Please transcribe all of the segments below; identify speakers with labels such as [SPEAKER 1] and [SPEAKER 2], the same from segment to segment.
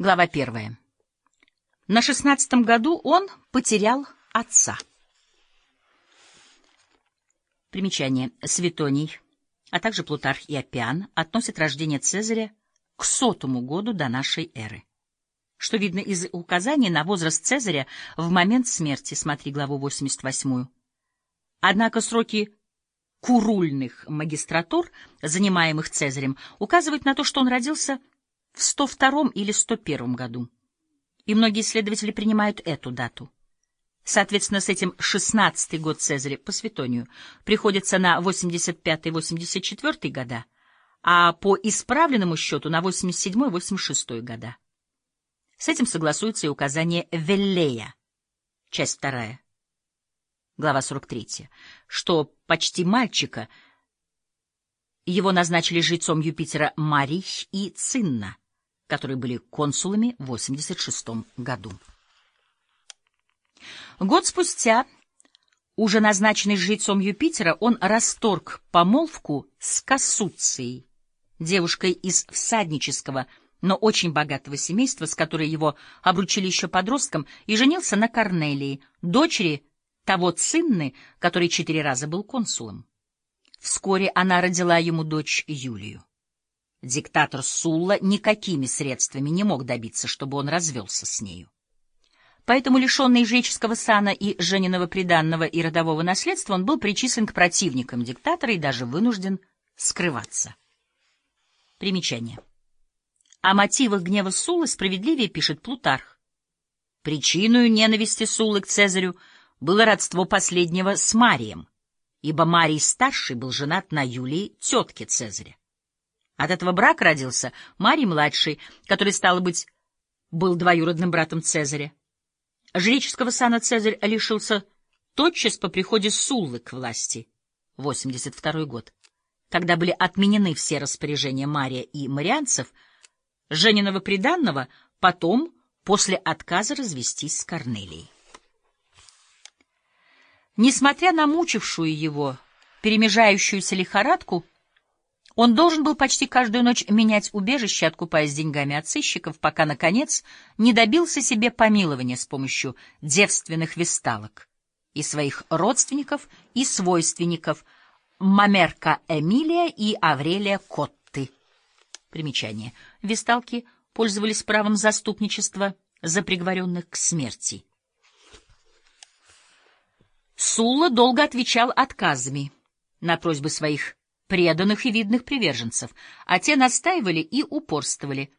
[SPEAKER 1] Глава первая. На шестнадцатом году он потерял отца. Примечание. Светоний, а также Плутарх и Апиан относят рождение Цезаря к сотому году до нашей эры. Что видно из указаний на возраст Цезаря в момент смерти, смотри главу 88. Однако сроки курульных магистратур, занимаемых Цезарем, указывают на то, что он родился в 102 или 101 году. И многие исследователи принимают эту дату. Соответственно, с этим 16-й год Цезаря по Светонию приходится на 85-84 года, а по исправленному счету на 87-86 года. С этим согласуется и указание Веллея, часть вторая, глава 43, что почти мальчика его назначили жрецом Юпитера Марий и Цинна, которые были консулами в 86 году. Год спустя, уже назначенный жрецом Юпитера, он расторг помолвку с Кассуцией, девушкой из всаднического но очень богатого семейства, с которой его обручили еще подростком, и женился на Корнелии, дочери того Цинны, который четыре раза был консулом. Вскоре она родила ему дочь Юлию. Диктатор Сулла никакими средствами не мог добиться, чтобы он развелся с нею. Поэтому, лишенный жреческого сана и жениного приданного и родового наследства, он был причислен к противникам диктатора и даже вынужден скрываться. Примечание. О мотивах гнева Суллы справедливее пишет Плутарх. Причиной ненависти Суллы к Цезарю было родство последнего с Марием, ибо Марий-старший был женат на Юлии, тетке Цезаря. От этого брака родился Марий-младший, который, стало быть, был двоюродным братом Цезаря. Жреческого сана Цезарь лишился тотчас по приходе Суллы к власти, 82 год, когда были отменены все распоряжения Мария и марианцев — Жениного приданного потом, после отказа развестись с Корнелией. Несмотря на мучившую его, перемежающуюся лихорадку, он должен был почти каждую ночь менять убежище, откупаясь деньгами от сыщиков, пока, наконец, не добился себе помилования с помощью девственных весталок и своих родственников и свойственников Мамерка Эмилия и Аврелия Кот. Примечание. Весталки пользовались правом заступничества за приговоренных к смерти. Сулла долго отвечал отказами на просьбы своих преданных и видных приверженцев, а те настаивали и упорствовали.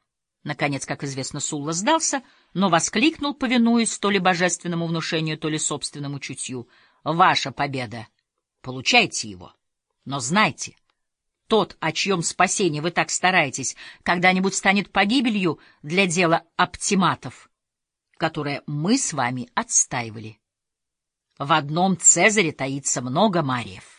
[SPEAKER 1] Наконец, как известно, Сулла сдался, но воскликнул, повинуясь то ли божественному внушению, то ли собственному чутью. «Ваша победа! Получайте его! Но знайте, тот, о чьем спасении вы так стараетесь, когда-нибудь станет погибелью для дела оптиматов, которое мы с вами отстаивали. В одном Цезаре таится много Мариев.